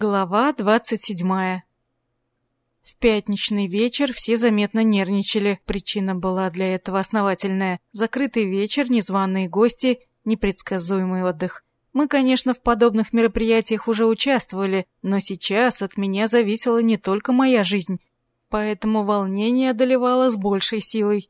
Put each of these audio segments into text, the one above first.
Глава двадцать седьмая. В пятничный вечер все заметно нервничали. Причина была для этого основательная. Закрытый вечер, незваные гости, непредсказуемый отдых. Мы, конечно, в подобных мероприятиях уже участвовали, но сейчас от меня зависела не только моя жизнь. Поэтому волнение одолевало с большей силой.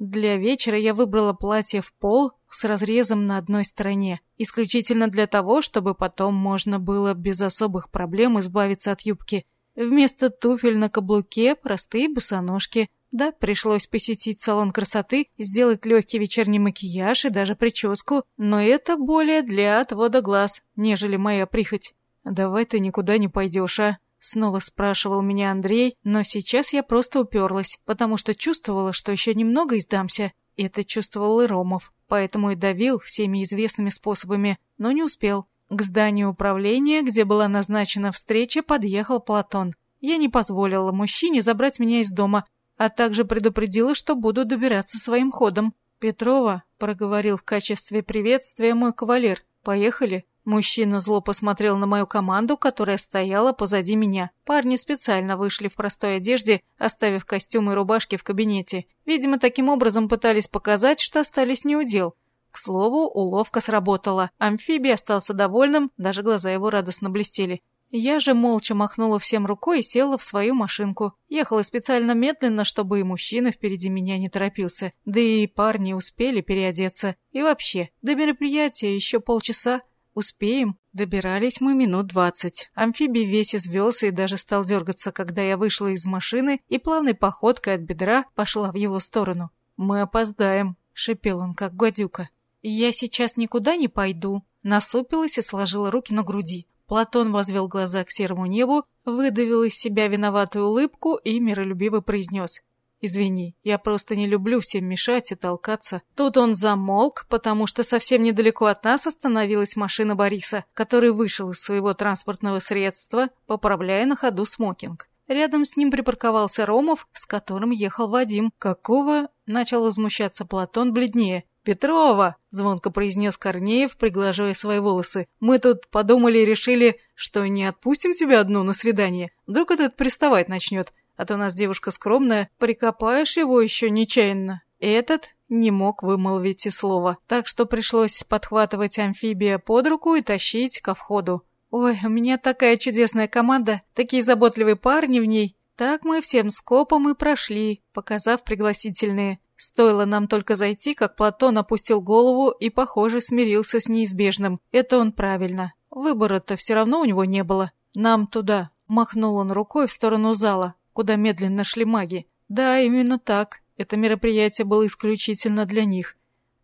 Для вечера я выбрала платье в пол с разрезом на одной стороне, исключительно для того, чтобы потом можно было без особых проблем избавиться от юбки. Вместо туфель на каблуке простые босоножки. Да, пришлось посетить салон красоты, сделать легкий вечерний макияж и даже прическу, но это более для отвода глаз, нежели моя прихоть. «Давай ты никуда не пойдешь, а?» Снова спрашивал меня Андрей, но сейчас я просто уперлась, потому что чувствовала, что еще немного и сдамся. Это чувствовал и Ромов, поэтому и давил всеми известными способами, но не успел. К зданию управления, где была назначена встреча, подъехал Платон. Я не позволила мужчине забрать меня из дома, а также предупредила, что буду добираться своим ходом. «Петрова», — проговорил в качестве приветствия мой кавалер, — «поехали». Мужчина зло посмотрел на мою команду, которая стояла позади меня. Парни специально вышли в простой одежде, оставив костюмы и рубашки в кабинете. Видимо, таким образом пытались показать, что остались неудел. К слову, уловка сработала. Амфибий остался довольным, даже глаза его радостно блестели. Я же молча махнула всем рукой и села в свою машинку. Ехала специально медленно, чтобы и мужчина впереди меня не торопился. Да и парни успели переодеться. И вообще, до мероприятия еще полчаса. «Успеем?» Добирались мы минут двадцать. Амфибий весь извелся и даже стал дергаться, когда я вышла из машины и плавной походкой от бедра пошла в его сторону. «Мы опоздаем», — шипел он, как гадюка. «Я сейчас никуда не пойду», — насупилась и сложила руки на груди. Платон возвел глаза к серому небу, выдавил из себя виноватую улыбку и миролюбиво произнес. Извини, я просто не люблю всем мешать и толкаться. Тут он замолк, потому что совсем недалеко от нас остановилась машина Бориса, который вышел из своего транспортного средства, поправляя на ходу смокинг. Рядом с ним припарковался Ромов, с которым ехал Вадим. «Какого?» — начал возмущаться Платон бледнее. «Петрова!» — звонко произнес Корнеев, приглаживая свои волосы. «Мы тут подумали и решили, что не отпустим тебя одну на свидание. Вдруг этот приставать начнет а то нас девушка скромная, прикопаешь его еще нечаянно. Этот не мог вымолвить и слова, так что пришлось подхватывать амфибия под руку и тащить ко входу. «Ой, у меня такая чудесная команда, такие заботливые парни в ней». Так мы всем скопом и прошли, показав пригласительные. Стоило нам только зайти, как Платон опустил голову и, похоже, смирился с неизбежным. Это он правильно. Выбора-то все равно у него не было. Нам туда. Махнул он рукой в сторону зала куда медленно шли маги. Да, именно так. Это мероприятие было исключительно для них.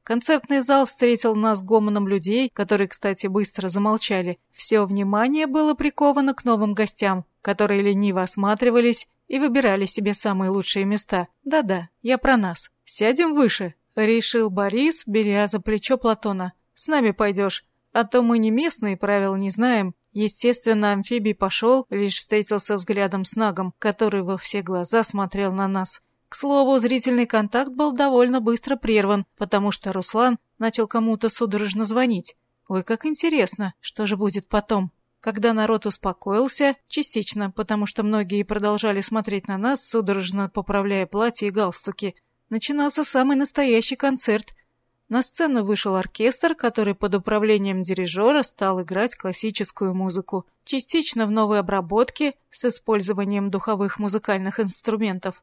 Концертный зал встретил нас гомоном людей, которые, кстати, быстро замолчали. Все внимание было приковано к новым гостям, которые лениво осматривались и выбирали себе самые лучшие места. Да-да, я про нас. Сядем выше, решил Борис, беря за плечо Платона. С нами пойдешь, а то мы не местные, правил не знаем, Естественно, амфибий пошел, лишь встретился взглядом с Нагом, который во все глаза смотрел на нас. К слову, зрительный контакт был довольно быстро прерван, потому что Руслан начал кому-то судорожно звонить. Ой, как интересно, что же будет потом. Когда народ успокоился, частично, потому что многие продолжали смотреть на нас, судорожно поправляя платья и галстуки, начинался самый настоящий концерт, на сцену вышел оркестр, который под управлением дирижера стал играть классическую музыку, частично в новой обработке с использованием духовых музыкальных инструментов.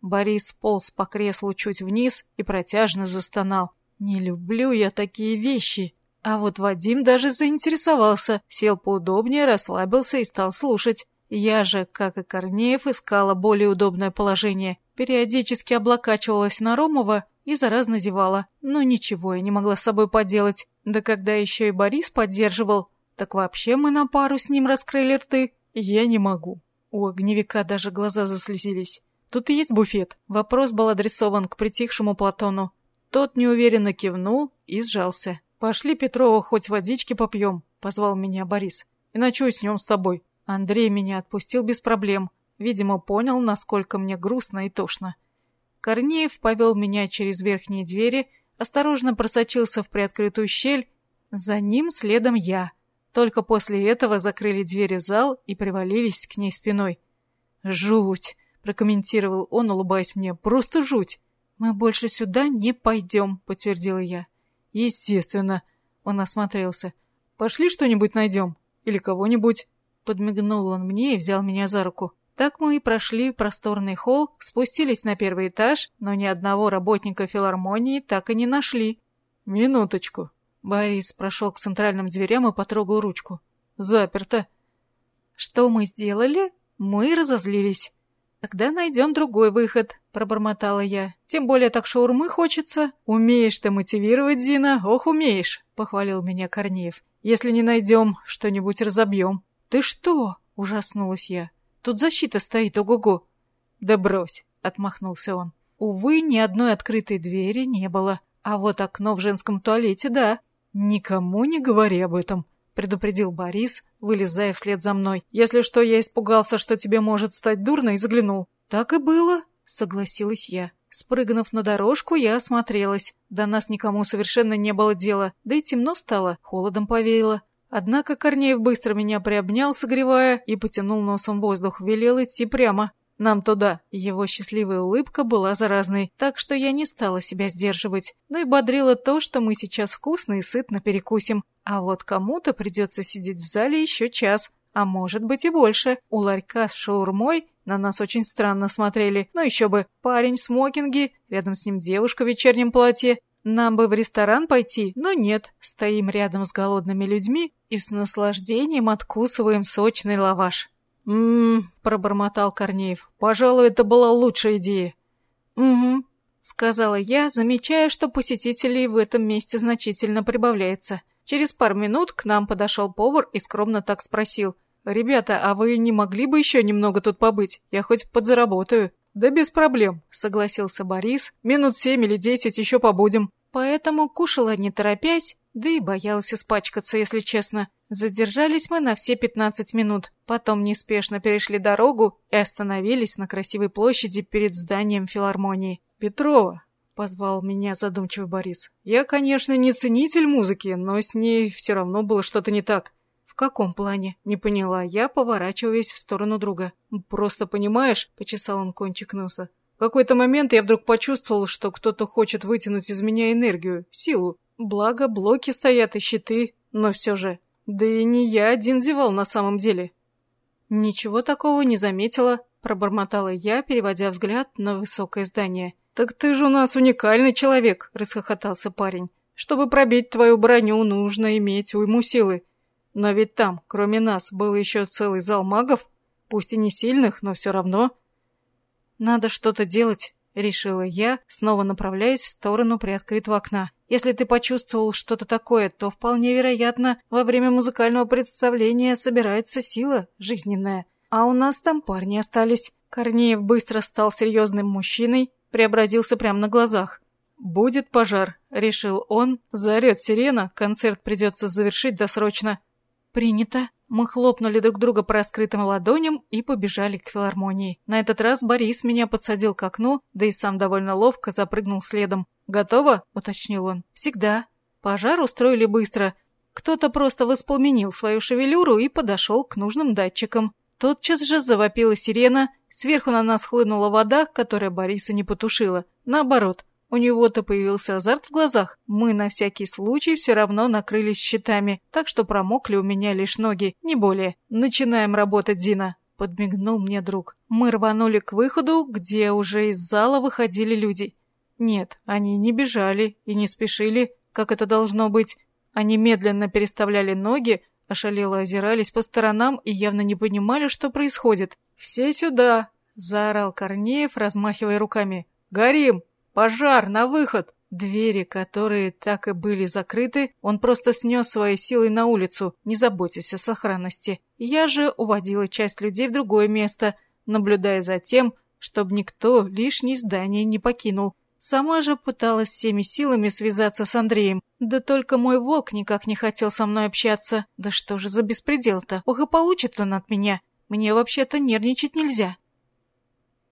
Борис полз по креслу чуть вниз и протяжно застонал. «Не люблю я такие вещи!» А вот Вадим даже заинтересовался, сел поудобнее, расслабился и стал слушать. Я же, как и Корнеев, искала более удобное положение. Периодически облокачивалась на Ромова и заразно зевала. Но ничего я не могла с собой поделать. Да когда еще и Борис поддерживал, так вообще мы на пару с ним раскрыли рты. Я не могу. У огневика даже глаза заслезились. Тут и есть буфет. Вопрос был адресован к притихшему Платону. Тот неуверенно кивнул и сжался. «Пошли, Петрова, хоть водички попьем», — позвал меня Борис. «И ночую с ним с тобой». Андрей меня отпустил без проблем. Видимо, понял, насколько мне грустно и тошно. Корнеев повел меня через верхние двери, осторожно просочился в приоткрытую щель, за ним следом я. Только после этого закрыли двери в зал и привалились к ней спиной. «Жуть!» — прокомментировал он, улыбаясь мне. «Просто жуть!» «Мы больше сюда не пойдем», — подтвердила я. «Естественно». Он осмотрелся. «Пошли что-нибудь найдем. Или кого-нибудь». Подмигнул он мне и взял меня за руку. Так мы и прошли просторный холл, спустились на первый этаж, но ни одного работника филармонии так и не нашли. «Минуточку». Борис прошел к центральным дверям и потрогал ручку. «Заперто». Что мы сделали? Мы разозлились. «Тогда найдем другой выход», — пробормотала я. «Тем более так шаурмы хочется». «Умеешь ты мотивировать, Зина, ох, умеешь», — похвалил меня Корнеев. «Если не найдем, что-нибудь разобьем». «Ты что?» — ужаснулась я. «Тут защита стоит, ого-го». «Да брось», — отмахнулся он. Увы, ни одной открытой двери не было. А вот окно в женском туалете, да. «Никому не говори об этом», — предупредил Борис, вылезая вслед за мной. «Если что, я испугался, что тебе может стать дурно, и заглянул». «Так и было», — согласилась я. Спрыгнув на дорожку, я осмотрелась. До нас никому совершенно не было дела, да и темно стало, холодом повеяло. Однако Корнеев быстро меня приобнял, согревая, и потянул носом воздух, велел идти прямо. Нам туда. Его счастливая улыбка была заразной, так что я не стала себя сдерживать. Но и бодрило то, что мы сейчас вкусно и сытно перекусим. А вот кому-то придется сидеть в зале еще час, а может быть и больше. У ларька с шаурмой на нас очень странно смотрели. Но еще бы, парень в смокинге, рядом с ним девушка в вечернем платье. Нам бы в ресторан пойти, но нет. Стоим рядом с голодными людьми и с наслаждением откусываем сочный лаваш. «М-м-м», пробормотал Корнеев. «Пожалуй, это была лучшая идея». «Угу», — сказала я, замечая, что посетителей в этом месте значительно прибавляется. Через пару минут к нам подошел повар и скромно так спросил. «Ребята, а вы не могли бы еще немного тут побыть? Я хоть подзаработаю». «Да без проблем», — согласился Борис. «Минут семь или десять еще побудем». Поэтому кушала не торопясь, да и боялась испачкаться, если честно. Задержались мы на все пятнадцать минут. Потом неспешно перешли дорогу и остановились на красивой площади перед зданием филармонии. «Петрова», — позвал меня задумчивый Борис. «Я, конечно, не ценитель музыки, но с ней все равно было что-то не так». «В каком плане?» — не поняла я, поворачиваясь в сторону друга. «Просто понимаешь», — почесал он кончик носа. «В какой-то момент я вдруг почувствовал, что кто-то хочет вытянуть из меня энергию, силу. Благо, блоки стоят и щиты, но все же. Да и не я один зевал на самом деле. Ничего такого не заметила, пробормотала я, переводя взгляд на высокое здание. «Так ты же у нас уникальный человек», — расхохотался парень. «Чтобы пробить твою броню, нужно иметь уйму силы. Но ведь там, кроме нас, был еще целый зал магов, пусть и не сильных, но все равно». «Надо что-то делать», — решила я, снова направляясь в сторону приоткрытого окна. «Если ты почувствовал что-то такое, то вполне вероятно, во время музыкального представления собирается сила жизненная. А у нас там парни остались». Корнеев быстро стал серьезным мужчиной, преобразился прямо на глазах. «Будет пожар», — решил он. «Заорет сирена, концерт придется завершить досрочно». «Принято», мы хлопнули друг друга по раскрытым ладоням и побежали к филармонии. На этот раз Борис меня подсадил к окну, да и сам довольно ловко запрыгнул следом. «Готово?» — уточнил он. «Всегда». Пожар устроили быстро. Кто-то просто воспламенил свою шевелюру и подошел к нужным датчикам. Тотчас же завопила сирена, сверху на нас хлынула вода, которая Бориса не потушила. Наоборот, у него-то появился азарт в глазах. Мы на всякий случай все равно накрылись щитами, так что промокли у меня лишь ноги, не более. Начинаем работать, Зина. Подмигнул мне друг. Мы рванули к выходу, где уже из зала выходили люди. Нет, они не бежали и не спешили, как это должно быть. Они медленно переставляли ноги, ошалело озирались по сторонам и явно не понимали, что происходит. «Все сюда!» — заорал Корнеев, размахивая руками. «Горим! Пожар! На выход!» Двери, которые так и были закрыты, он просто снес своей силой на улицу, не заботясь о сохранности. Я же уводила часть людей в другое место, наблюдая за тем, чтобы никто лишний здание не покинул. Сама же пыталась всеми силами связаться с Андреем. Да только мой волк никак не хотел со мной общаться. Да что же за беспредел-то? Ох и получит он от меня. Мне вообще-то нервничать нельзя.